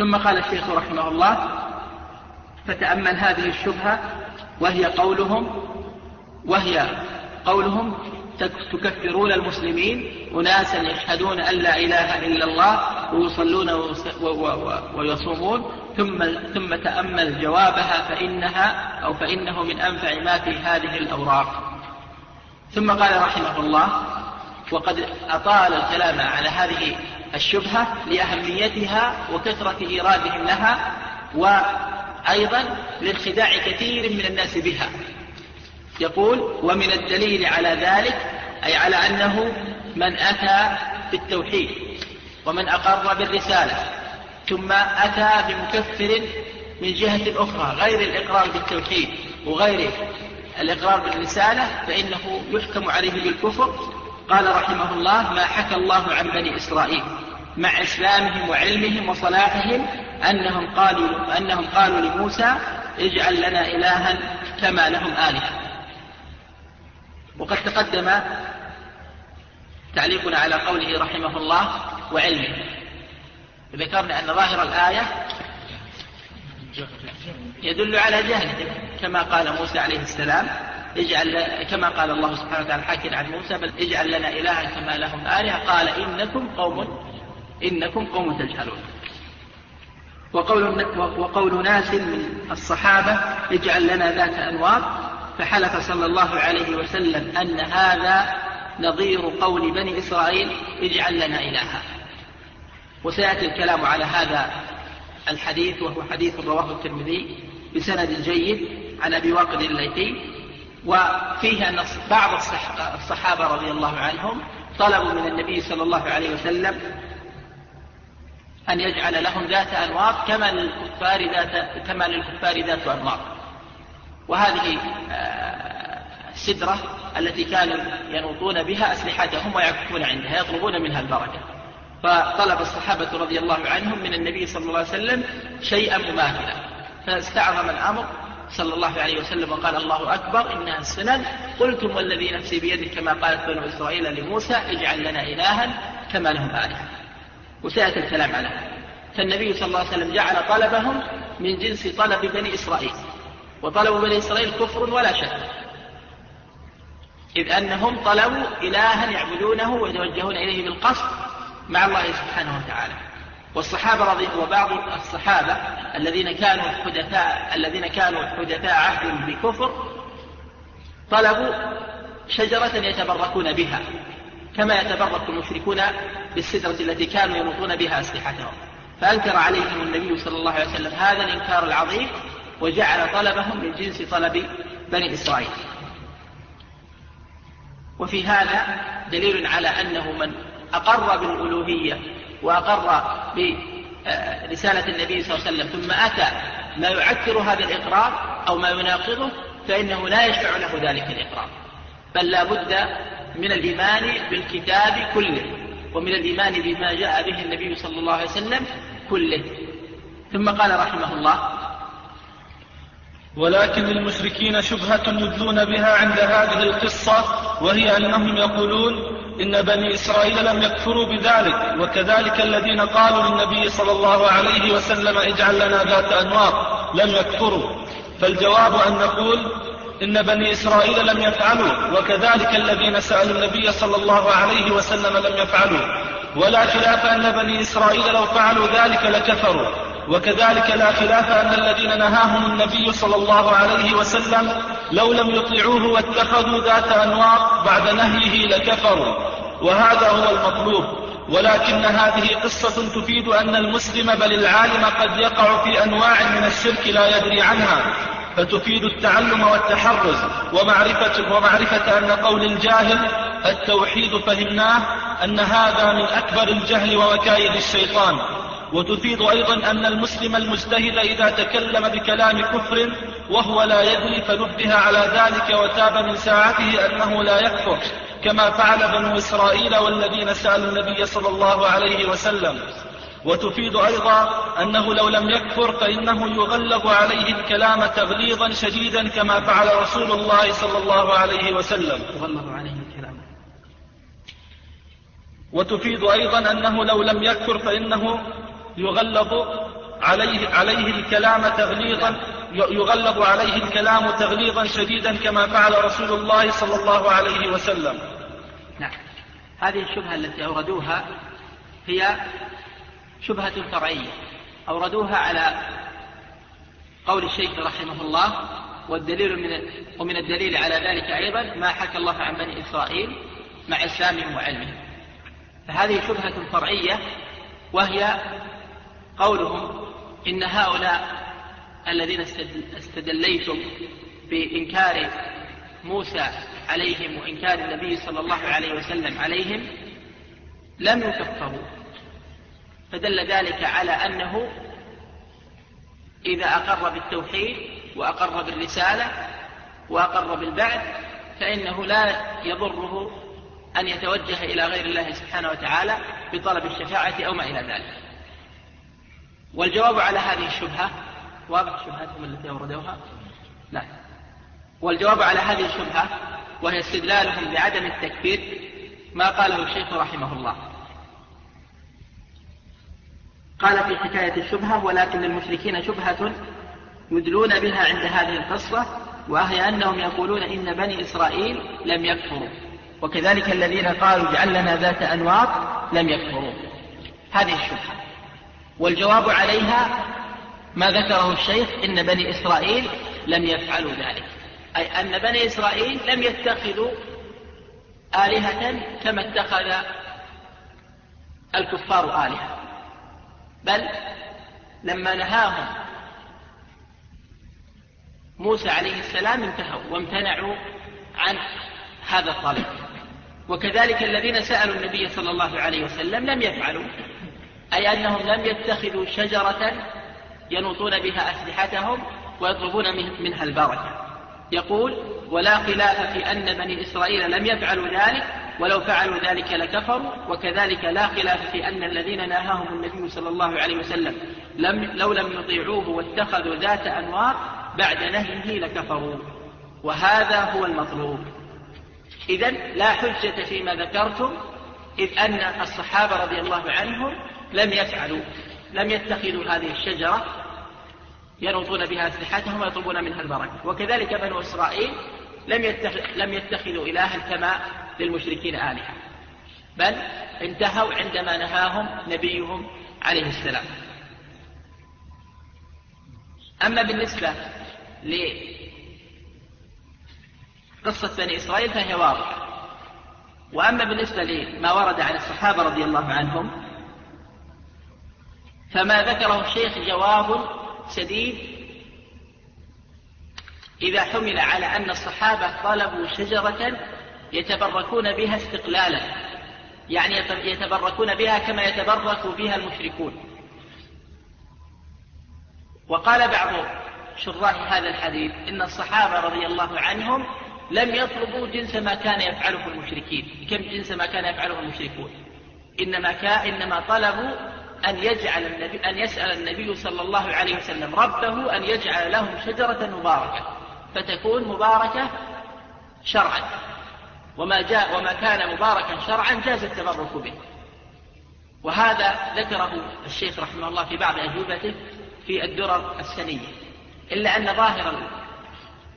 ثم قال الشيخ رحمه الله فتأمل هذه الشبهة وهي قولهم وهي قولهم تكفرون المسلمين أناسا يشهدون أن لا إله إلا الله ويصلون ويصومون ثم ثم تأمل جوابها فإنها أو فإنه من أنفع ما في هذه الأوراق. ثم قال رحمه الله وقد أطال الكلام على هذه الشبهة لأهميتها وكثرة إيرادهم لها وأيضا لانخداع كثير من الناس بها. يقول ومن الدليل على ذلك أي على أنه من أتى بالتوحيد ومن أقر بالرسالة ثم أتى بمكفر من جهة أخرى غير الإقرار بالتوحيد وغير الإقرار بالرسالة فإنه يحكم عليه بالكفر قال رحمه الله ما حكى الله عن بني إسرائيل مع إسلامهم وعلمهم وصلاحهم أنهم قالوا أنهم قالوا لموسى اجعل لنا إلها كما لهم آلهة. وقد تقدم تعليقنا على قوله رحمه الله وعلمه. ذكرنا أن ظاهر الآية يدل على جهله كما قال موسى عليه السلام اجعل كما قال الله سبحانه وتعالى حاكيا عن موسى بل اجعل لنا إلها كما لهم آلهة. قال إنكم قوم إنكم قوم تجهلون. وقول, وقول ناس من الصحابة اجعل لنا ذات أنوار فحلف صلى الله عليه وسلم أن هذا نظير قول بني إسرائيل اجعل لنا إلها. وسيأتي الكلام على هذا الحديث وهو حديث رواه الترمذي بسند جيد عن أبي واقد الليثي. وفيه أن بعض الصحابة رضي الله عنهم طلبوا من النبي صلى الله عليه وسلم أن يجعل لهم ذات أنوار كما للكفار ذات كما للكفار ذات أنوار وهذه السدرة آه، التي كانوا ينوطون بها أسلحتهم ويعكفون عندها يطلبون منها البركة. فطلب الصحابة رضي الله عنهم من النبي صلى الله عليه وسلم شيئا مماثلا. فاستعظم الأمر صلى الله عليه وسلم وقال الله أكبر إنها السنن. قلتم والذي نفسي بيده كما قالت بنو إسرائيل لموسى اجعل لنا إلها كما لهم آلهة. وسيأتي الكلام على فالنبي صلى الله عليه وسلم جعل طلبهم من جنس طلب بني إسرائيل. وطلب بني إسرائيل كفر ولا شك. إذ أنهم طلبوا إلها يعبدونه ويتوجهون إليه بالقصد مع الله سبحانه وتعالى. والصحابة رضي وبعض الصحابة الذين كانوا حدثاء الذين كانوا حدثاء عهد بكفر طلبوا شجرة يتبركون بها كما يتبرك المشركون بالسدرة التي كانوا ينوطون بها أسلحتهم. فأنكر عليهم النبي صلى الله عليه وسلم هذا الإنكار العظيم وجعل طلبهم من جنس طلب بني إسرائيل. وفي هذا دليل على أنه من أقر بالألوهية وأقر برسالة النبي صلى الله عليه وسلم ثم أتى ما يعكر هذا الإقرار أو ما يناقضه فإنه لا يشفع له ذلك الإقرار. بل لا بد من الإيمان بالكتاب كله ومن الإيمان بما جاء به النبي صلى الله عليه وسلم كله. ثم قال رحمه الله ولكن للمشركين شبهة يدلون بها عند هذه القصة وهي أنهم يقولون إن بني إسرائيل لم يكفروا بذلك وكذلك الذين قالوا للنبي صلى الله عليه وسلم اجعل لنا ذات أنوار لم يكفروا. فالجواب أن نقول إن بني إسرائيل لم يفعلوا وكذلك الذين سألوا النبي صلى الله عليه وسلم لم يفعلوا. ولا خلاف أن بني إسرائيل لو فعلوا ذلك لكفروا. وكذلك لا خلاف أن الذين نهاهم النبي صلى الله عليه وسلم لو لم يطيعوه واتخذوا ذات أنوار بعد نهيه لكفروا. وهذا هو المطلوب. ولكن هذه قصة تفيد أن المسلم بل العالم قد يقع في أنواع من الشرك لا يدري عنها. فتفيد التعلم والتحرز. ومعرفة, ومعرفة أن قول الجاهل التوحيد فهمناه أن هذا من أكبر الجهل ومكايد الشيطان. وتفيد أيضا أن المسلم المجتهد إذا تكلم بكلام كفر وهو لا يدري فنبه على ذلك وتاب من ساعته أنه لا يكفر كما فعل بنو إسرائيل والذين سألوا النبي صلى الله عليه وسلم. وتفيد أيضا أنه لو لم يكفر فإنه يغلظ عليه الكلام تغليظا شديدا كما فعل رسول الله صلى الله عليه وسلم. وتفيد أيضا أنه لو لم يكفر فإنه يغلظ عليه, عليه الكلام تغليظا يغلظ عليه الكلام تغليظا شديدا كما فعل رسول الله صلى الله عليه وسلم. نعم. هذه الشبهة التي أوردوها هي شبهة فرعية. أوردوها على قول الشيخ رحمه الله والدليل من ومن الدليل على ذلك أيضا ما حكى الله عن بني إسرائيل مع إسلامهم وعلمهم. فهذه شبهة فرعية وهي قولهم إن هؤلاء الذين استدليتم بإنكار موسى عليهم وإنكار النبي صلى الله عليه وسلم عليهم لم يكفروا فدل ذلك على أنه إذا أقر بالتوحيد وأقر بالرسالة وأقر بالبعث فإنه لا يضره أن يتوجه إلى غير الله سبحانه وتعالى بطلب الشفاعة أو ما إلى ذلك. والجواب على هذه الشبهة واضح شبهتهم التي أوردوها؟ لا. والجواب على هذه الشبهة وهي استدلالهم بعدم التكفير ما قاله الشيخ رحمه الله. قال في حكاية الشبهة ولكن للمشركين شبهة يدلون بها عند هذه القصة وهي أنهم يقولون إن بني إسرائيل لم يكفروا وكذلك الذين قالوا اجعل لنا ذات أنواط لم يكفروا. هذه الشبهة. والجواب عليها ما ذكره الشيخ إن بني إسرائيل لم يفعلوا ذلك. أي أن بني إسرائيل لم يتخذوا آلهة كما اتخذ الكفار آلهة. بل لما نهاهم موسى عليه السلام انتهوا وامتنعوا عن هذا الطلب. وكذلك الذين سألوا النبي صلى الله عليه وسلم لم يفعلوا. أي أنهم لم يتخذوا شجرة ينوطون بها أسلحتهم ويطلبون منها البركة. يقول ولا خلاف في أن بني إسرائيل لم يفعلوا ذلك ولو فعلوا ذلك لكفروا وكذلك لا خلاف في أن الذين ناهاهم النبي صلى الله عليه وسلم لم لو لم يطيعوه واتخذوا ذات أنوار بعد نهيه لكفروا. وهذا هو المطلوب. إذا لا حجة فيما ذكرتم إذ أن الصحابة رضي الله عنهم لم يفعلوا لم يتخذوا هذه الشجرة ينوطون بها أسلحتهم ويطلبون منها البركة. وكذلك بنو إسرائيل لم يتخذ لم يتخذوا إلها كما للمشركين آلهة. بل انتهوا عندما نهاهم نبيهم عليه السلام. أما بالنسبة لقصة بني إسرائيل فهي واضحة. وأما بالنسبة لما ورد عن الصحابة رضي الله عنهم فما ذكره الشيخ جواب سديد إذا حمل على أن الصحابة طلبوا شجرة يتبركون بها استقلالا يعني يتبركون بها كما يتبرك بها المشركون. وقال بعض شراح هذا الحديث إن الصحابة رضي الله عنهم لم يطلبوا جنس ما كان يفعله المشركين. كم جنس ما كان يفعله المشركون؟ إنما كان إنما طلبوا أن يجعل النبي أن يسأل النبي صلى الله عليه وسلم ربه أن يجعل لهم شجرة مباركة. فتكون مباركة شرعا. وما جاء وما كان مباركا شرعا جاز التبرك به. وهذا ذكره الشيخ رحمه الله في بعض أجوبته في الدرر السنية. إلا أن ظاهر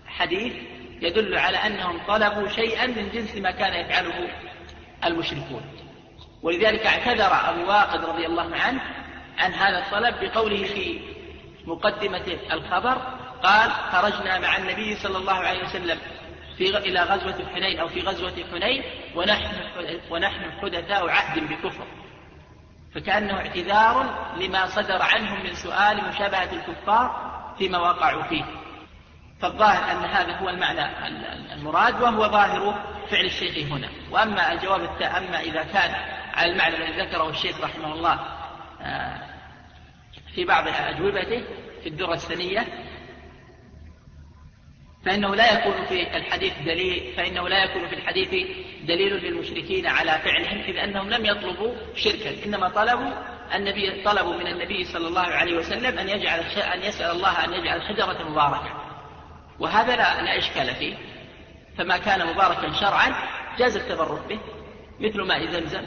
الحديث يدل على أنهم طلبوا شيئا من جنس ما كان يفعله المشركون. ولذلك اعتذر أبو واقد رضي الله عنه عن هذا الطلب بقوله في مقدمة الخبر قال خرجنا مع النبي صلى الله عليه وسلم في إلى غزوة حنين أو في غزوة حنين ونحن ونحن حدثاء عهد بكفر. فكأنه اعتذار لما صدر عنهم من سؤال مشابهة الكفار فيما وقعوا فيه. فالظاهر أن هذا هو المعنى المراد وهو ظاهر فعل الشيخ هنا. وأما الجواب أما إذا كان على المعنى الذي ذكره الشيخ رحمه الله آه، في بعض أجوبته في الدرة السنية فإنه لا يكون في الحديث دليل فإنه لا يكون في الحديث دليل للمشركين على فعلهم إذ أنهم لم يطلبوا شركا إنما طلبوا النبي طلبوا من النبي صلى الله عليه وسلم أن يجعل أن يسأل الله أن يجعل شجرة مباركة. وهذا لا, لا إشكال فيه. فما كان مباركا شرعا جاز التبرك به مثل ماء زمزم.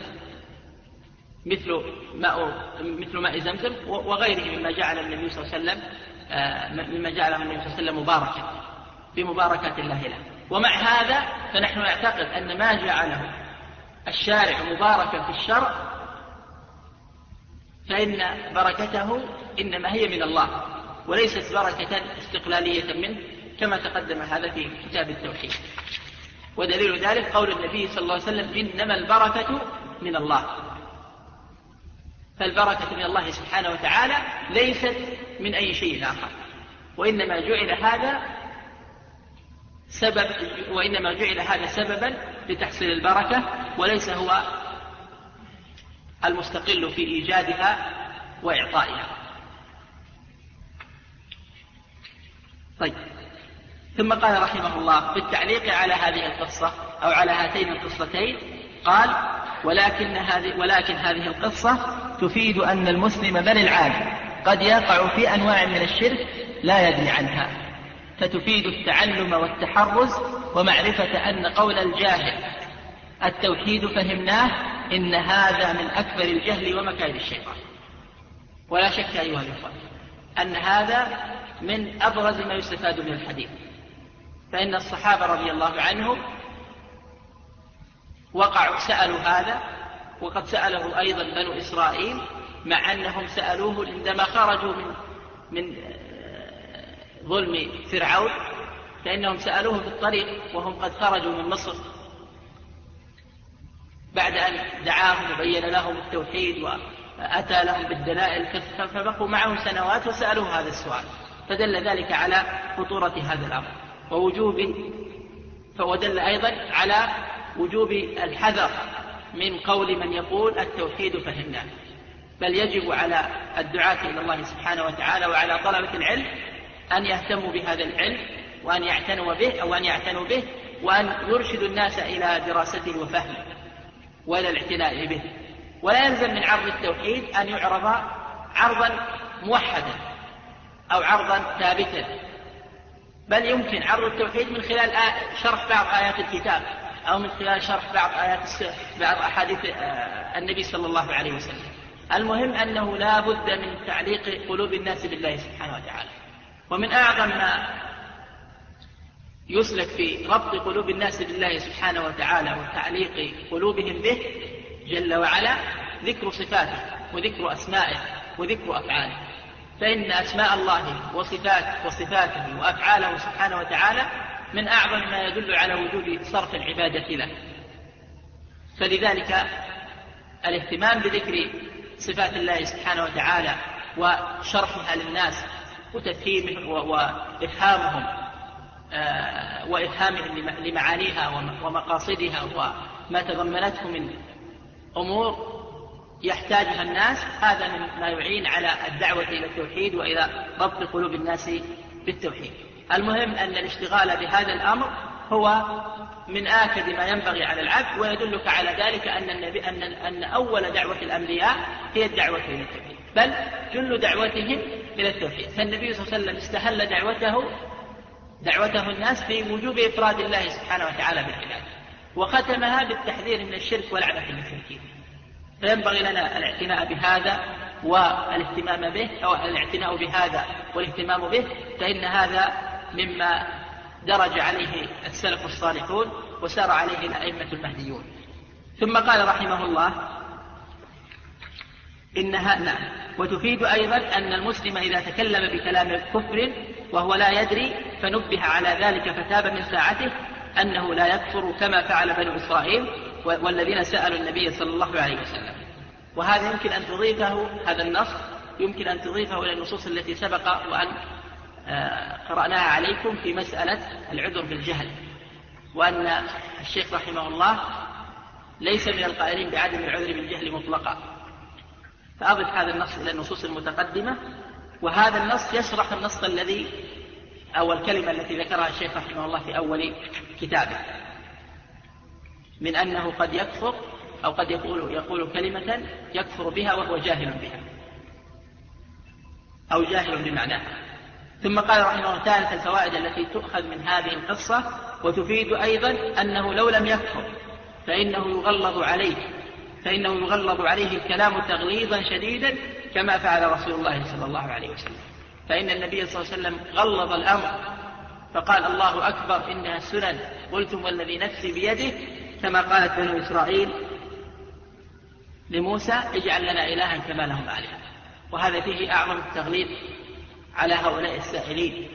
مثل ماء مثل ماء زمزم وغيره مما جعل النبي صلى الله عليه وسلم آه، مما جعله النبي صلى الله عليه وسلم مباركا بمباركات الله له. ومع هذا فنحن نعتقد أن ما جعله الشارع مباركا في الشرع فإن بركته إنما هي من الله وليست بركة استقلالية منه كما تقدم هذا في كتاب التوحيد. ودليل ذلك قول النبي صلى الله عليه وسلم إنما البركة من الله. فالبركة من الله سبحانه وتعالى ليست من أي شيء آخر. وإنما جعل هذا سبب وإنما جعل هذا سببا لتحصيل البركة وليس هو المستقل في إيجادها وإعطائها. طيب. ثم قال رحمه الله في التعليق على هذه القصة أو على هاتين القصتين قال ولكن هذه ولكن هذه القصة تفيد أن المسلم بل العالم قد يقع في أنواع من الشرك لا يدري عنها. فتفيد التعلم والتحرز ومعرفة أن قول الجاهل التوحيد فهمناه إن هذا من أكبر الجهل ومكائد الشيطان. ولا شك أيها الإخوة أن هذا من أبرز ما يستفاد من الحديث. فإن الصحابة رضي الله عنهم وقعوا سألوا هذا وقد سأله أيضا بنو إسرائيل مع أنهم سألوه عندما خرجوا من من ظلم فرعون فإنهم سألوه في الطريق وهم قد خرجوا من مصر. بعد أن دعاهم وبين لهم التوحيد وأتى لهم بالدلائل فبقوا معه سنوات وسألوه هذا السؤال. فدل ذلك على خطورة هذا الأمر. ووجوب ودل أيضا على وجوب الحذر من قول من يقول التوحيد فهمناه. بل يجب على الدعاة إلى الله سبحانه وتعالى وعلى طلبة العلم أن يهتموا بهذا العلم وأن يعتنوا به أو أن يعتنوا به وأن يرشدوا الناس إلى دراسته وفهمه وإلى الاعتناء به. ولا يلزم من عرض التوحيد أن يعرض عرضا موحدا أو عرضا ثابتا. بل يمكن عرض التوحيد من خلال شرح بعض آيات الكتاب. أو من خلال شرح بعض آيات بعض أحاديث آه، النبي صلى الله عليه وسلم. المهم أنه لا بد من تعليق قلوب الناس بالله سبحانه وتعالى. ومن أعظم ما يسلك في ربط قلوب الناس بالله سبحانه وتعالى وتعليق قلوبهم به جل وعلا ذكر صفاته وذكر أسمائه وذكر أفعاله. فإن أسماء الله وصفات وصفاته وأفعاله سبحانه وتعالى من أعظم ما يدل على وجوب صرف العبادة له. فلذلك الاهتمام بذكر صفات الله سبحانه وتعالى وشرحها للناس وتفهيمهم وإفهامهم آه، وإفهامهم لمعانيها ومقاصدها وما تضمنته من أمور يحتاجها الناس هذا مما يعين على الدعوة إلى التوحيد وإلى ربط قلوب الناس بالتوحيد. المهم أن الاشتغال بهذا الأمر هو من آكد ما ينبغي على العبد ويدلك على ذلك أن النبي أن أن أول دعوة الأنبياء هي الدعوة إلى التوحيد بل جل دعوتهم إلى التوحيد. فالنبي صلى الله عليه وسلم استهل دعوته دعوته الناس في وجوب إفراد الله سبحانه وتعالى بالعبادة وختمها بالتحذير من الشرك ولعنة المشركين فينبغي لنا الاعتناء بهذا والاهتمام به أو الاعتناء بهذا والاهتمام به فإن هذا مما درج عليه السلف الصالحون وسار عليه الأئمة المهديون. ثم قال رحمه الله إنها نعم وتفيد أيضا أن المسلم إذا تكلم بكلام كفر وهو لا يدري فنبه على ذلك فتاب من ساعته أنه لا يكفر كما فعل بنو إسرائيل والذين سألوا النبي صلى الله عليه وسلم. وهذا يمكن أن تضيفه هذا النص يمكن أن تضيفه إلى النصوص التي سبق وأن قرأناها عليكم في مسألة العذر بالجهل وأن الشيخ رحمه الله ليس من القائلين بعدم العذر بالجهل مطلقا. فأضف هذا النص إلى النصوص المتقدمة وهذا النص يشرح النص الذي أو الكلمة التي ذكرها الشيخ رحمه الله في أول كتابه. من أنه قد يكفر أو قد يقول يقول كلمة يكفر بها وهو جاهل بها أو جاهل بمعناها. ثم قال رحمه الله ثالث الفوائد التي تؤخذ من هذه القصة وتفيد أيضا أنه لو لم يكفر فإنه يغلظ عليه فإنه يغلظ عليه الكلام تغليظا شديدا كما فعل رسول الله صلى الله عليه وسلم. فإن النبي صلى الله عليه وسلم غلظ الأمر فقال الله أكبر إنها سنن. قلتم والذي نفسي بيده كما قالت بنو إسرائيل لموسى اجعل لنا إلها كما لهم آلهة. وهذا فيه أعظم التغليظ. على هؤلاء السائلين.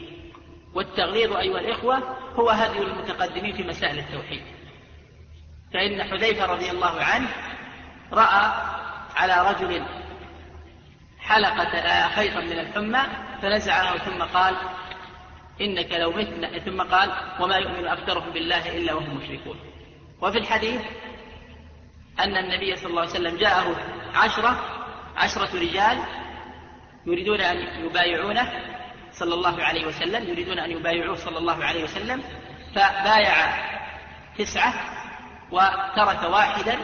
والتغليظ أيها الإخوة هو هدي المتقدمين في مسائل التوحيد. فإن حذيفة رضي الله عنه رأى على رجل حلقة خيطا من الحمى فنزعه ثم قال إنك لو متنا ثم قال وما يؤمن أكثرهم بالله إلا وهم مشركون. وفي الحديث أن النبي صلى الله عليه وسلم جاءه عشرة عشرة رجال يريدون أن يبايعونه صلى الله عليه وسلم يريدون أن يبايعوه صلى الله عليه وسلم فبايع تسعة وترك واحدا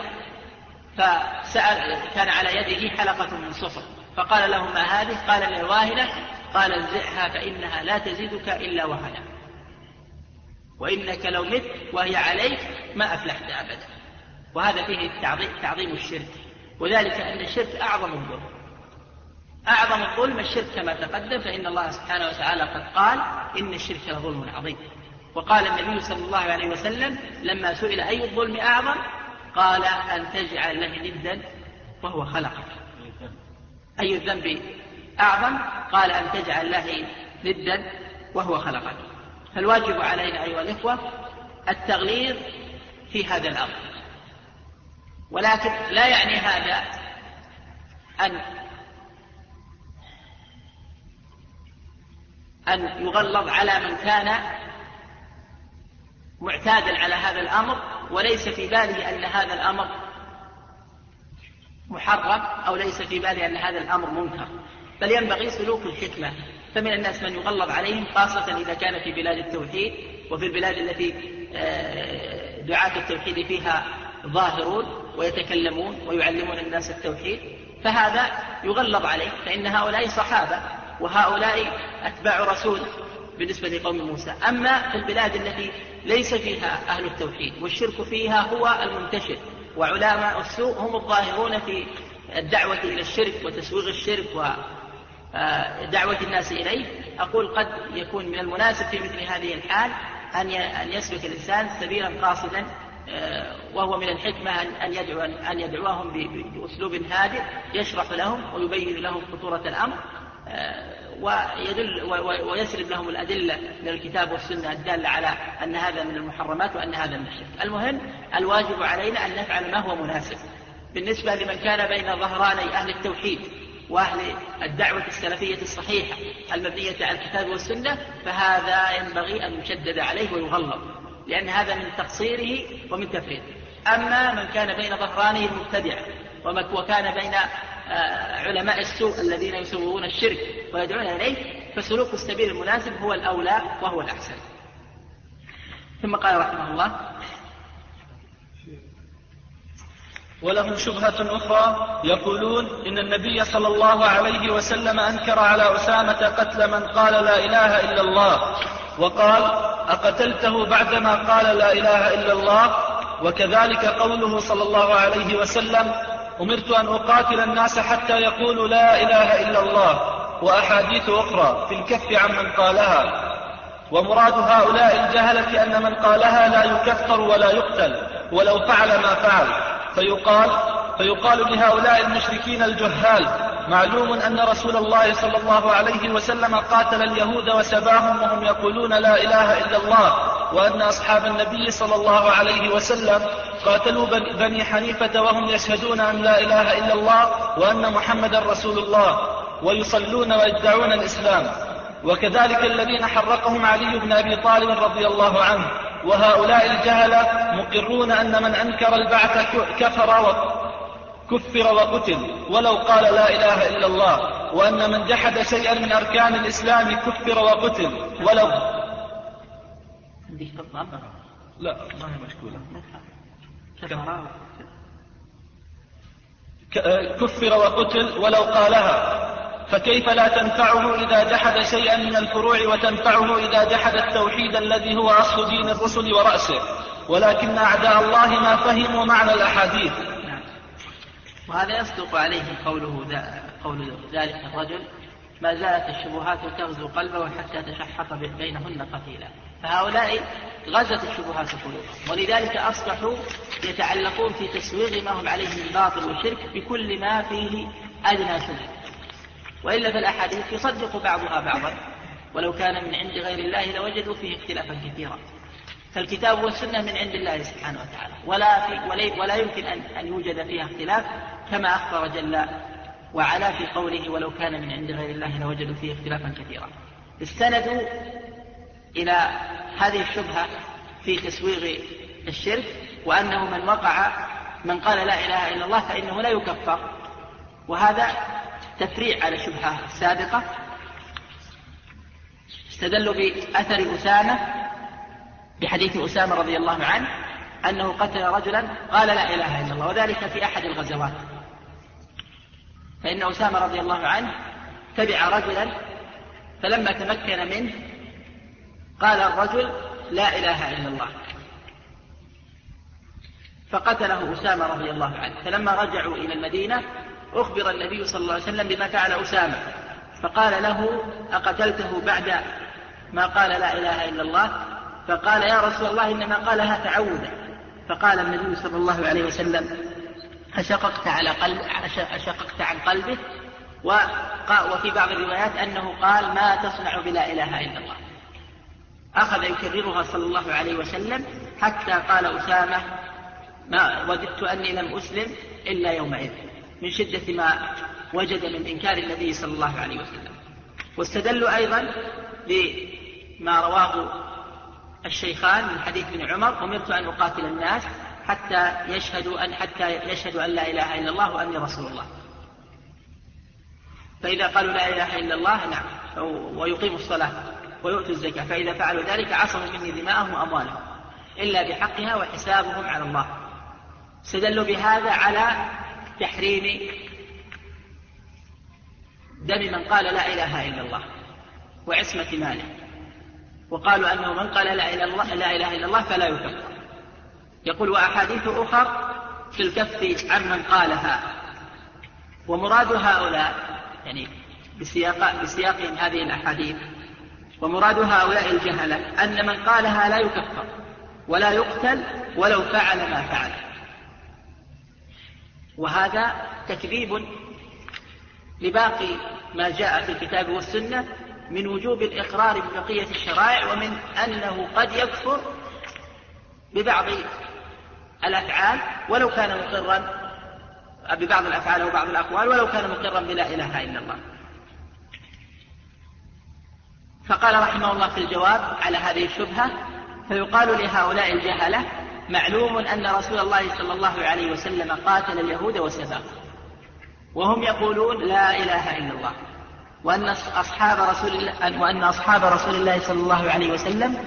فسأل كان على يده حلقة من صفر. فقال له ما هذه؟ قال للواهنة قال انزعها فإنها لا تزيدك إلا وهنا. وإنك لو مت وهي عليك ما أفلحت أبدا. وهذا فيه تعظيم الشرك. وذلك أن الشرك أعظم الظلم. أعظم الظلم الشرك كما تقدم فإن الله سبحانه وتعالى قد قال إن الشرك لظلم عظيم. وقال النبي صلى الله عليه وسلم لما سئل أي الظلم أعظم؟ قال أن تجعل له ندا وهو خلقك. أي الذنب أعظم؟ قال أن تجعل له ندا وهو خلقك. فالواجب علينا أيها الإخوة التغليظ في هذا الأمر. ولكن لا يعني هذا أن أن يغلظ على من كان معتادا على هذا الأمر وليس في باله أن هذا الأمر محرم أو ليس في باله أن هذا الأمر منكر. بل ينبغي سلوك الحكمة. فمن الناس من يغلظ عليهم خاصة إذا كان في بلاد التوحيد وفي البلاد التي آه، دعاة التوحيد فيها ظاهرون ويتكلمون ويعلمون الناس التوحيد فهذا يغلظ عليه فإن هؤلاء صحابة. وهؤلاء أتباع رسول بالنسبة لقوم موسى. أما في البلاد التي ليس فيها أهل التوحيد والشرك فيها هو المنتشر وعلماء السوء هم الظاهرون في الدعوة إلى الشرك وتسويغ الشرك ودعوة الناس إليه. أقول قد يكون من المناسب في مثل هذه الحال أن يسلك الإنسان سبيلا قاصدا آه، وهو من الحكمة أن يدعو أن يدعوهم بأسلوب هادئ يشرح لهم ويبين لهم خطورة الأمر. آه، ويدل ويسرد لهم الأدلة من الكتاب والسنة الدالة على أن هذا من المحرمات وأن هذا من الشرك. المهم الواجب علينا أن نفعل ما هو مناسب. بالنسبة لمن كان بين ظهراني أهل التوحيد وأهل الدعوة السلفية الصحيحة المبنية على الكتاب والسنة فهذا ينبغي أن يشدد عليه ويغلظ لأن هذا من تقصيره ومن تفريطه. أما من كان بين ظهرانه المبتدع وكان بين آه، علماء السوء الذين يسوون الشرك ويدعون إليه فسلوك السبيل المناسب هو الأولى وهو الأحسن. ثم قال رحمه الله ولهم شبهة أخرى يقولون إن النبي صلى الله عليه وسلم أنكر على أسامة قتل من قال لا إله إلا الله وقال أقتلته بعدما قال لا إله إلا الله؟ وكذلك قوله صلى الله عليه وسلم أمرت أن أقاتل الناس حتى يقولوا لا إله إلا الله وأحاديث أخرى في الكف عمن قالها. ومراد هؤلاء الجهلة أن من قالها لا يكفر ولا يقتل ولو فعل ما فعل. فيقال فيقال لهؤلاء المشركين الجهال معلوم أن رسول الله صلى الله عليه وسلم قاتل اليهود وسباهم وهم يقولون لا إله إلا الله وأن أصحاب النبي صلى الله عليه وسلم قاتلوا بني حنيفة وهم يشهدون أن لا إله إلا الله وأن محمدا رسول الله ويصلون ويدعون الإسلام. وكذلك الذين حرقهم علي بن أبي طالب رضي الله عنه. وهؤلاء الجهلة مقرون أن من أنكر البعث كفر كفر وقتل. ولو قال لا إله إلا الله. وأن من جحد شيئا من أركان الإسلام كفر وقتل. ولو لا ما هي مشكولة كفر. وقتل ولو قالها. فكيف لا تنفعه إذا جحد شيئا من الفروع وتنفعه إذا جحد التوحيد الذي هو أصل دين الرسل ورأسه؟ ولكن أعداء الله ما فهموا معنى الأحاديث. وهذا يصدق عليه قوله قول ذلك الرجل. ما زالت الشبهات تغزو قلبه حتى تشحط بينهن قتيلا. فهؤلاء غزت الشبهات قلوبهم ولذلك أصبحوا يتعلقون في تسويغ ما هم عليه من باطل وشرك بكل ما فيه أدنى شبهة وإلا فالأحاديث يصدق بعضها بعضا. ولو كان من عند غير الله لوجدوا فيه اختلافا كثيرا. فالكتاب والسنة من عند الله سبحانه وتعالى. ولا, في ولا يمكن أن, أن يوجد فيها اختلاف كما أخبر جل وعلا في قوله ولو كان من عند غير الله لوجدوا فيه اختلافا كثيرا. استندوا إلى هذه الشبهة في تسويغ الشرك وأنه من وقع من قال لا إله إلا الله فإنه لا يكفر. وهذا تفريع على شبهة سابقة. استدلوا بأثر أسامة بحديث أسامة رضي الله عنه أنه قتل رجلا قال لا إله إلا الله وذلك في أحد الغزوات. فإن أسامة رضي الله عنه تبع رجلا فلما تمكن منه قال الرجل لا إله إلا الله. فقتله أسامة رضي الله عنه. فلما رجعوا إلى المدينة أخبر النبي صلى الله عليه وسلم بما فعل أسامة. فقال له أقتلته بعد ما قال لا إله إلا الله؟ فقال يا رسول الله إنما قالها تعودا. فقال النبي صلى الله عليه وسلم أشققت على قلب أشققت عن قلبه وفي بعض الروايات أنه قال ما تصنع بلا إله إلا الله. أخذ يكررها صلى الله عليه وسلم حتى قال أسامة ما وددت أني لم أسلم إلا يومئذ من شدة ما وجد من إنكار النبي صلى الله عليه وسلم. واستدلوا أيضا بما رواه الشيخان من حديث ابن عمر أمرت أن أقاتل الناس حتى يشهدوا أن حتى يشهدوا أن لا إله إلا الله وأني رسول الله. فإذا قالوا لا إله إلا الله نعم ويقيموا الصلاة ويؤتوا الزكاة فإذا فعلوا ذلك عصموا مني دماءهم وأموالهم إلا بحقها وحسابهم على الله. استدلوا بهذا على تحريم دم من قال لا إله إلا الله وعصمة ماله. وقالوا أنه من قال لا إله إلا الله, لا إله إلا الله فلا يكفر. يقول وأحاديث أخر في الكف عمن قالها. ومراد هؤلاء يعني بسياق بسياقهم هذه الأحاديث ومراد هؤلاء الجهلة أن من قالها لا يكفر ولا يقتل ولو فعل ما فعل. وهذا تكذيب لباقي ما جاء في الكتاب والسنة من وجوب الإقرار ببقية الشرائع ومن أنه قد يكفر ببعض الأفعال ولو كان مقرا ببعض الأفعال أو بعض الأقوال ولو كان مقرا بلا إله إلا الله. فقال رحمه الله في الجواب على هذه الشبهة فيقال لهؤلاء الجهلة معلوم أن رسول الله صلى الله عليه وسلم قاتل اليهود وسباهم وهم يقولون لا إله إلا الله وأن أصحاب رسول الله وأن أصحاب رسول الله صلى الله عليه وسلم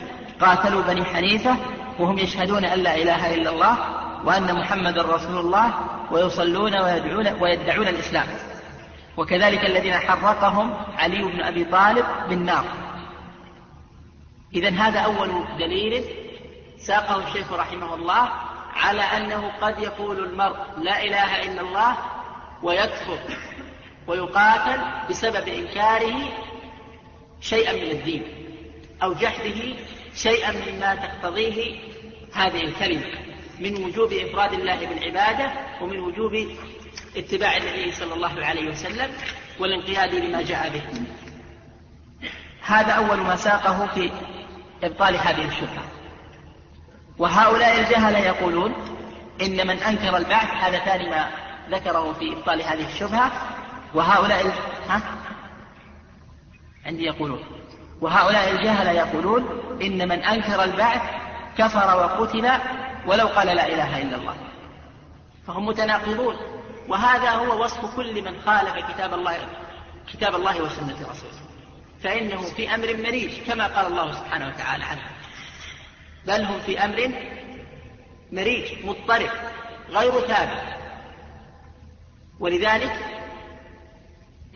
قاتلوا بني حنيفة وهم يشهدون أن لا إله إلا الله وأن محمد رسول الله ويصلون ويدعون ويدعون الإسلام. وكذلك الذين حرقهم علي بن أبي طالب بالنار. إذا هذا أول دليل ساقه الشيخ رحمه الله على أنه قد يقول المرء لا إله إلا الله ويكفر ويقاتل بسبب إنكاره شيئا من الدين أو جحده شيئا مما تقتضيه هذه الكلمة من وجوب إفراد الله بالعبادة ومن وجوب اتباع النبي صلى الله عليه وسلم والانقياد لما جاء به. هذا أول ما ساقه في إبطال هذه الشبهة. وهؤلاء الجهلة يقولون إن من أنكر البعث هذا ثاني ما ذكره في إبطال هذه الشبهة. وهؤلاء ها؟ عندي يقولون. وهؤلاء الجهلة يقولون إن من أنكر البعث كفر وقتل ولو قال لا إله إلا الله. فهم متناقضون. وهذا هو وصف كل من خالف كتاب الله كتاب الله وسنة رسوله. فإنه في أمر مريج كما قال الله سبحانه وتعالى عنه. بل هم في أمر مريج مضطرب غير ثابت. ولذلك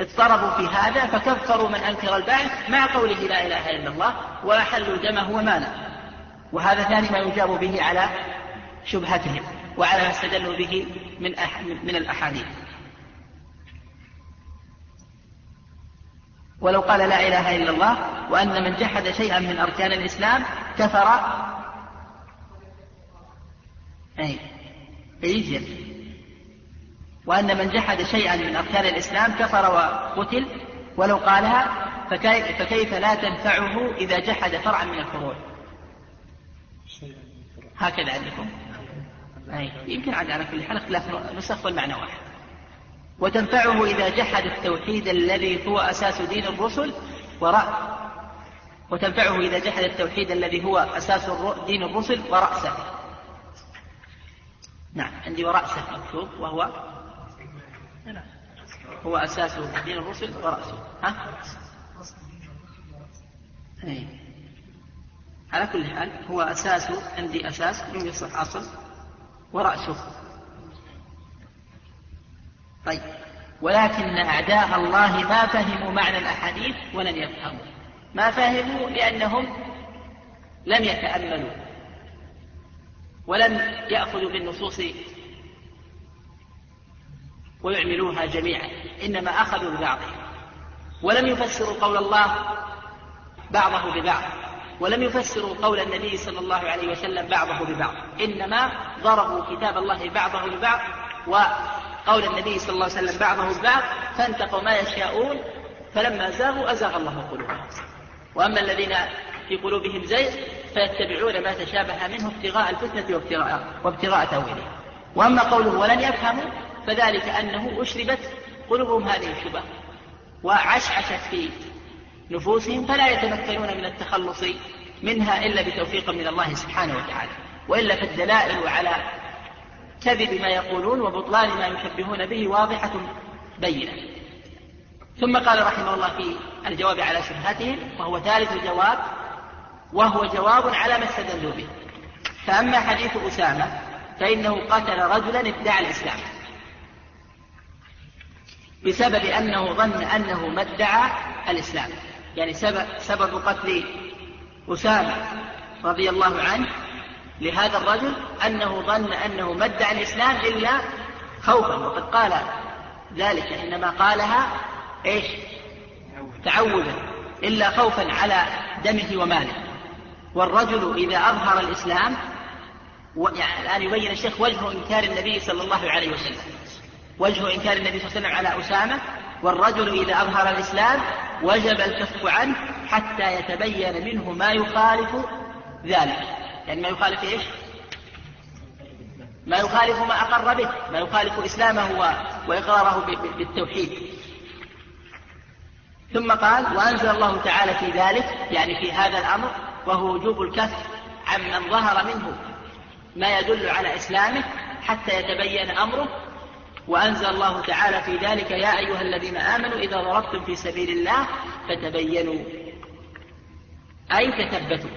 اضطربوا في هذا فكفروا من أنكر البعث مع قوله لا إله إلا الله وأحلوا دمه وماله. وهذا ثاني ما يجاب به على شبهتهم وعلى ما استدلوا به من من الأحاديث. ولو قال لا إله إلا الله وأن من جحد شيئا من أركان الإسلام كفر. أي يجزي وأن من جحد شيئا من أركان الإسلام كفر وقتل ولو قالها فكيف, فكيف لا تنفعه إذا جحد فرعا من الفروع؟ هكذا عندكم. أي يمكن عاد على كل حال اختلاف نسخ والمعنى واحد. وتنفعه إذا جحد التوحيد الذي هو أساس دين الرسل ورأ وتنفعه إذا جحد التوحيد الذي هو أساس دين الرسل ورأسه. نعم عندي ورأسه مكتوب وهو هو أساس دين الرسل ورأسه. ها؟ أي. على كل حال هو أساسه عندي أساس من يصح أصل ورأسه. طيب. ولكن أعداء الله ما فهموا معنى الأحاديث ولن يفهموا. ما فهموا لأنهم لم يتأملوا ولم يأخذوا بالنصوص ويعملوها جميعا إنما أخذوا ببعضها ولم يفسروا قول الله بعضه ببعض. ولم يفسروا قول النبي صلى الله عليه وسلم بعضه ببعض. إنما ضربوا كتاب الله بعضه ببعض وقول النبي صلى الله عليه وسلم بعضه ببعض فانتقوا ما يشاءون فلما زاغوا أزاغ الله قلوبهم. وأما الذين في قلوبهم زيغ فيتبعون ما تشابه منه ابتغاء الفتنة وابتغاء, وابتغاء تأويله. وأما قوله ولن يفهموا فذلك أنه أشربت قلوبهم هذه الشبه وعشعشت في نفوسهم فلا يتمكنون من التخلص منها إلا بتوفيق من الله سبحانه وتعالى وإلا فالدلائل على كذب ما يقولون وبطلان ما يشبهون به واضحة بينة. ثم قال رحمه الله في الجواب على شبهاتهم وهو ثالث الجواب وهو جواب على ما استدلوا به. فأما حديث أسامة فإنه قتل رجلا ادعى الإسلام. بسبب أنه ظن أنه ما ادعى الإسلام. يعني سبب, سبب قتل أسامة رضي الله عنه لهذا الرجل أنه ظن أنه ما ادعى الإسلام إلا خوفا وقد قال ذلك إنما قالها إيش؟ تعوذا إلا خوفا على دمه وماله. والرجل إذا أظهر الإسلام يعني الآن يبين الشيخ وجه إنكار النبي صلى الله عليه وسلم. وجه إنكار النبي صلى الله عليه وسلم على أسامة والرجل إذا أظهر الإسلام وجب الكف عنه حتى يتبين منه ما يخالف ذلك. يعني ما يخالف إيش؟ ما يخالف ما أقر به ما يخالف إسلامه وإقراره بالتوحيد. ثم قال وأنزل الله تعالى في ذلك يعني في هذا الأمر وهو وجوب الكف عمن ظهر منه ما يدل على إسلامه حتى يتبين أمره وأنزل الله تعالى في ذلك يا أيها الذين آمنوا إذا ضربتم في سبيل الله فتبينوا. أي تثبتوا.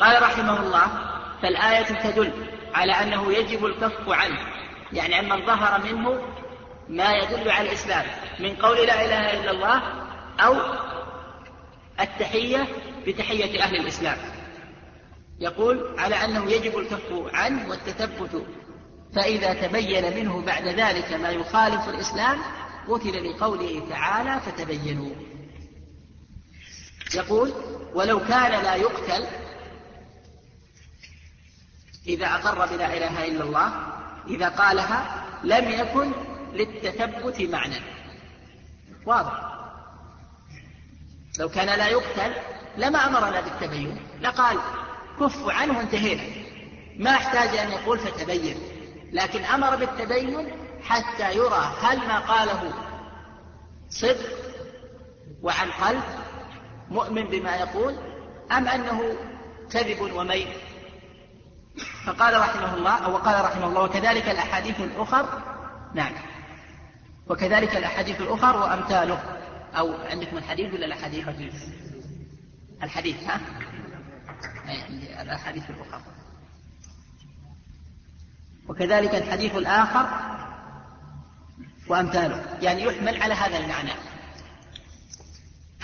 قال رحمه الله فالآية تدل على أنه يجب الكف عنه. يعني عمن ظهر منه ما يدل على الإسلام من قول لا إله إلا الله أو التحية بتحية أهل الإسلام. يقول على أنه يجب الكف عنه والتثبت فإذا تبين منه بعد ذلك ما يخالف الإسلام قتل لقوله تعالى فتبينوا. يقول ولو كان لا يقتل إذا أقر بلا إله إلا الله إذا قالها لم يكن للتثبت معنى. واضح. لو كان لا يقتل لما أمرنا بالتبين لقال كف عنه وانتهينا ما احتاج أن يقول فتبين. لكن أمر بالتبين حتى يرى هل ما قاله صدق وعن قلب مؤمن بما يقول أم أنه كذب وميل. فقال رحمه الله أو قال رحمه الله وكذلك الأحاديث الأخر نعم. وكذلك الأحاديث الأخر وأمثاله. أو عندكم الحديث ولا الأحاديث؟ الحديث ها؟ الأحاديث الأخرى وكذلك الحديث الآخر وأمثاله. يعني يحمل على هذا المعنى.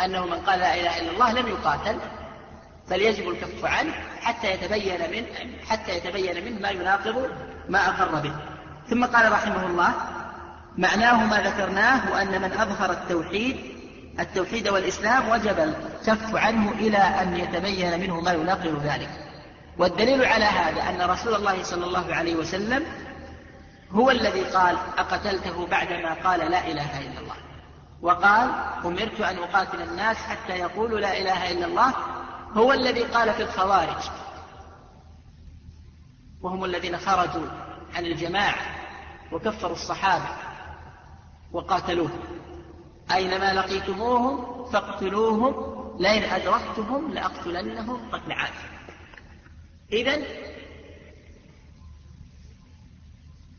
أنه من قال لا إله إلا الله لم يقاتل بل يجب الكف عنه حتى يتبين من حتى يتبين منه ما يناقض ما أقر به. ثم قال رحمه الله معناه ما ذكرناه وأن من أظهر التوحيد التوحيد والإسلام وجب الكف عنه إلى أن يتبين منه ما يناقض ذلك. والدليل على هذا أن رسول الله صلى الله عليه وسلم هو الذي قال أقتلته بعدما قال لا إله إلا الله. وقال أمرت أن أقاتل الناس حتى يقولوا لا إله إلا الله. هو الذي قال في الخوارج. وهم الذين خرجوا عن الجماعة وكفروا الصحابة وقاتلوه. أينما لقيتموهم فاقتلوهم لئن أدركتهم لأقتلنهم قتل عاد. إذا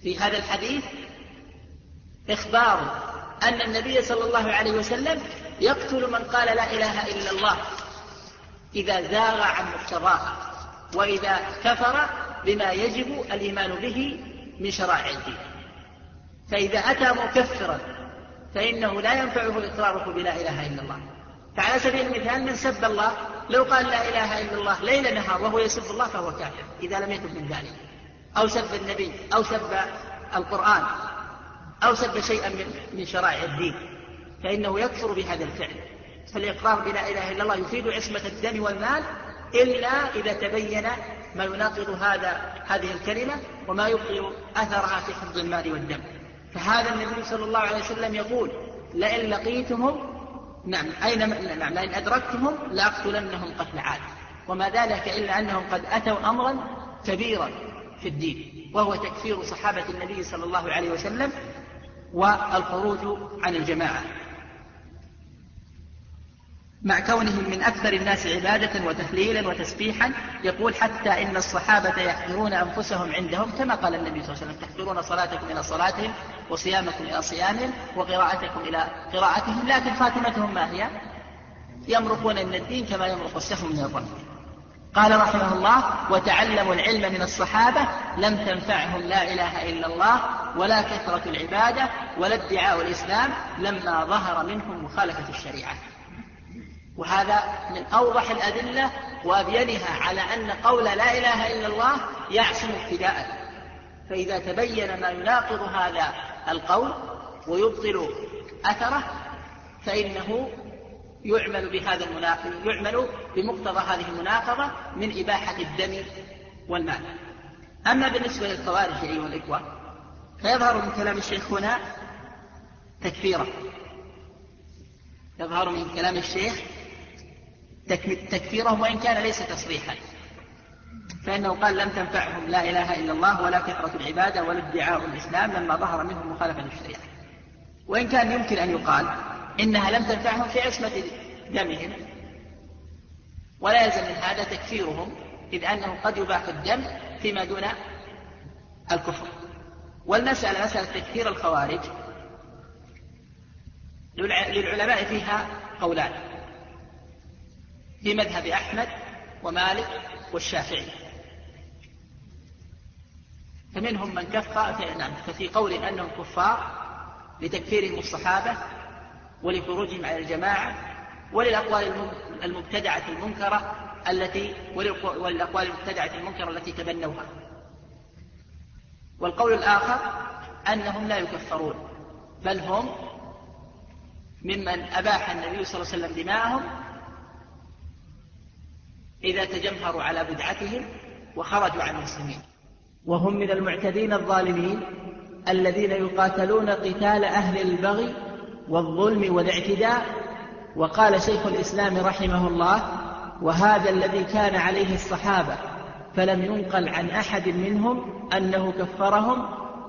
في هذا الحديث إخبار أن النبي صلى الله عليه وسلم يقتل من قال لا إله إلا الله إذا زاغ عن مقتضاه وإذا كفر بما يجب الإيمان به من شرائع الدين. فإذا أتى مكفرا فإنه لا ينفعه إقراره بلا إله إلا الله. فعلى سبيل المثال من سب الله لو قال لا إله إلا الله ليل نهار وهو يسب الله فهو كافر إذا لم يتب من ذلك. أو سب النبي أو سب القرآن أو سب شيئا من من شرائع الدين فإنه يكفر بهذا الفعل. فالإقرار بلا إله إلا الله يفيد عصمة الدم والمال إلا إذا تبين ما يناقض هذا هذه الكلمة وما يبطل أثرها في حفظ المال والدم. فهذا النبي صلى الله عليه وسلم يقول لئن لقيتهم نعم أين نعم لئن أدركتهم لأقتلنهم قتل عاد. وما ذلك إلا أنهم قد أتوا أمرا كبيرا في الدين وهو تكفير صحابة النبي صلى الله عليه وسلم والخروج عن الجماعة. مع كونهم من أكثر الناس عبادة وتهليلا وتسبيحا يقول حتى إن الصحابة يحقرون أنفسهم عندهم كما قال النبي صلى الله عليه وسلم تحقرون صلاتكم إلى صلاتهم وصيامكم إلى صيامهم وقراءتكم إلى قراءتهم لكن خاتمتهم ما هي؟ يمرقون من الدين كما يمرق السهم من الرمل قال رحمه الله وتعلموا العلم من الصحابة لم تنفعهم لا إله إلا الله ولا كثرة العبادة ولا ادعاء الإسلام لما ظهر منهم مخالفة الشريعة وهذا من أوضح الأدلة وأبينها على أن قول لا إله إلا الله يعصم ابتداء فإذا تبين ما يناقض هذا القول ويبطل أثره فإنه يعمل بهذا المناقض يعمل بمقتضى هذه المناقضة من إباحة الدم والمال. أما بالنسبة للخوارج أيها الإخوة فيظهر من كلام الشيخ هنا تكفيره. يظهر من كلام الشيخ تكفيرهم وإن كان ليس تصريحا. فإنه قال لم تنفعهم لا إله إلا الله ولا كثرة العبادة ولا ادعاء الإسلام لما ظهر منهم مخالفة للشريعة. وإن كان يمكن أن يقال إنها لم تنفعهم في عصمة دمهم ولا يلزم من هذا تكفيرهم إذ أنه قد يباح الدم فيما دون الكفر. والمسألة مسألة تكفير الخوارج. للعلماء فيها قولان. في مذهب أحمد ومالك والشافعي. فمنهم من كفر نعم ففي قول أنهم كفار لتكفيرهم الصحابة ولخروجهم عن الجماعة وللأقوال المبتدعة المنكرة التي وللأقوال المبتدعة المنكرة التي تبنوها. والقول الآخر أنهم لا يكفرون بل هم ممن أباح النبي صلى الله عليه وسلم دماءهم إذا تجمهروا على بدعتهم وخرجوا عن المسلمين. وهم من المعتدين الظالمين الذين يقاتلون قتال أهل البغي والظلم والاعتداء. وقال شيخ الإسلام رحمه الله وهذا الذي كان عليه الصحابة فلم ينقل عن أحد منهم أنه كفرهم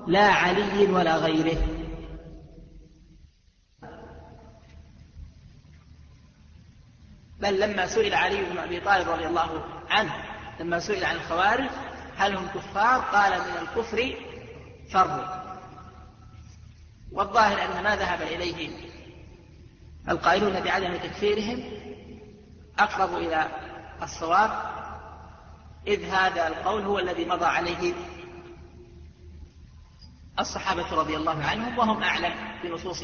لا علي ولا غيره. بل لما سئل علي بن أبي طالب رضي الله عنه لما سئل عن الخوارج هل هم كفار؟ قال من الكفر فروا والظاهر أن ما ذهب إليه القائلون بعدم تكفيرهم أقرب إلى الصواب إذ هذا القول هو الذي مضى عليه الصحابة رضي الله عنهم وهم أعلم بنصوص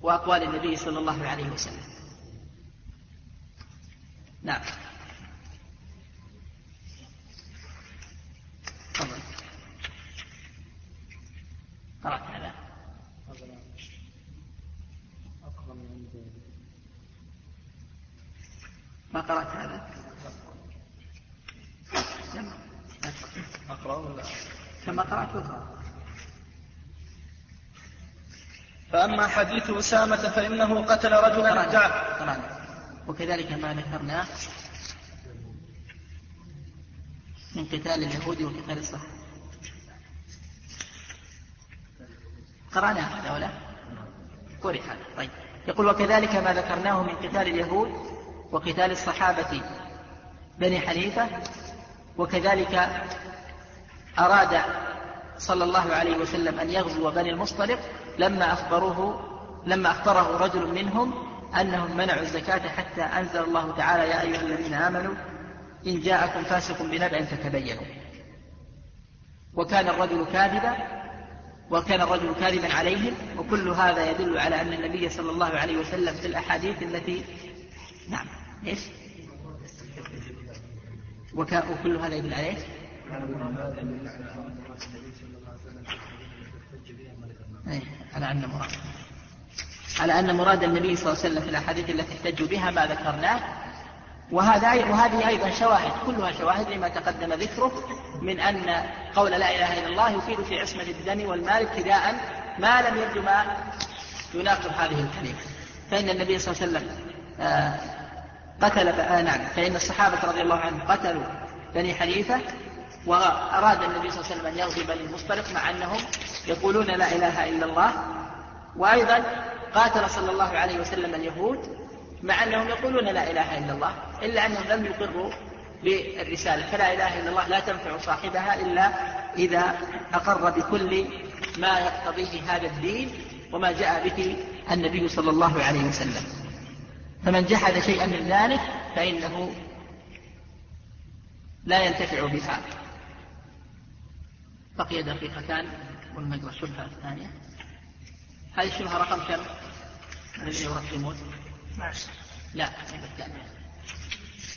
وأقوال النبي صلى الله عليه وسلم. نعم. تفضل. قرأت هذا. ما قرأت هذا؟ أقرأ ولا؟ كما قرأت وقرأت فأما حديث أسامة فإنه قتل رجلا قرأنا وكذلك ما ذكرناه من قتال اليهود وقتال الصحابة. قرأنا هذا ولا؟ قرئ هذا. طيب. يقول وكذلك ما ذكرناه من قتال اليهود وقتال الصحابة بني حنيفة وكذلك أراد صلى الله عليه وسلم أن يغزو بني المصطلق لما أخبروه لما أخبره رجل منهم أنهم منعوا الزكاة حتى أنزل الله تعالى يا أيها الذين آمنوا إن جاءكم فاسق بنبأ فتبينوا وكان الرجل كاذبا وكان الرجل كاذبا عليهم وكل هذا يدل على أن النبي صلى الله عليه وسلم في الأحاديث التي نعم إيش؟ وكل هذا يدل على إيش؟ أيه على أن مراد. على أن مراد النبي صلى الله عليه وسلم في الأحاديث التي احتج بها ما ذكرناه. وهذا وهذه أيضا شواهد كلها شواهد لما تقدم ذكره من أن قول لا إله إلا الله يفيد في عصمة الدم والمال ابتداء ما لم يبدو ما يناقض هذه الكلمة. فإن النبي صلى الله عليه وسلم آه، قتل آه نعم فإن الصحابة رضي الله عنهم قتلوا بني حنيفة وأراد النبي صلى الله عليه وسلم أن يغضب بني المصطلق مع أنهم يقولون لا إله إلا الله. وأيضا قاتل صلى الله عليه وسلم اليهود مع أنهم يقولون لا إله إلا الله إلا أنهم لم يقروا بالرسالة. فلا إله إلا الله لا تنفع صاحبها إلا إذا أقر بكل ما يقتضيه هذا الدين وما جاء به النبي صلى الله عليه وسلم. فمن جحد شيئا من ذلك فإنه لا ينتفع بها. بقي دقيقتان ونقرأ الشبهة الثانية. هذه الشبهة رقم كم؟ الذين يرقمون لا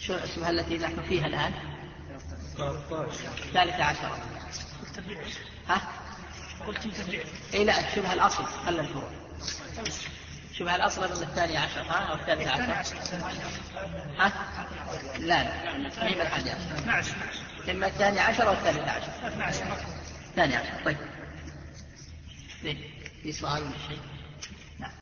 شو الشبهة التي نحن فيها الآن؟ الثالثة عشرة. ها؟ قلت اي لا الشبهة الأصل خلى الفروع شبهة الأصل من الثانية عشر ها أو الثالثة عشر ها؟ لا لا هي الحادية عشر. إما الثانية عشر أو الثالثة عشر. الثانية عشر طيب في سؤال ولا شيء؟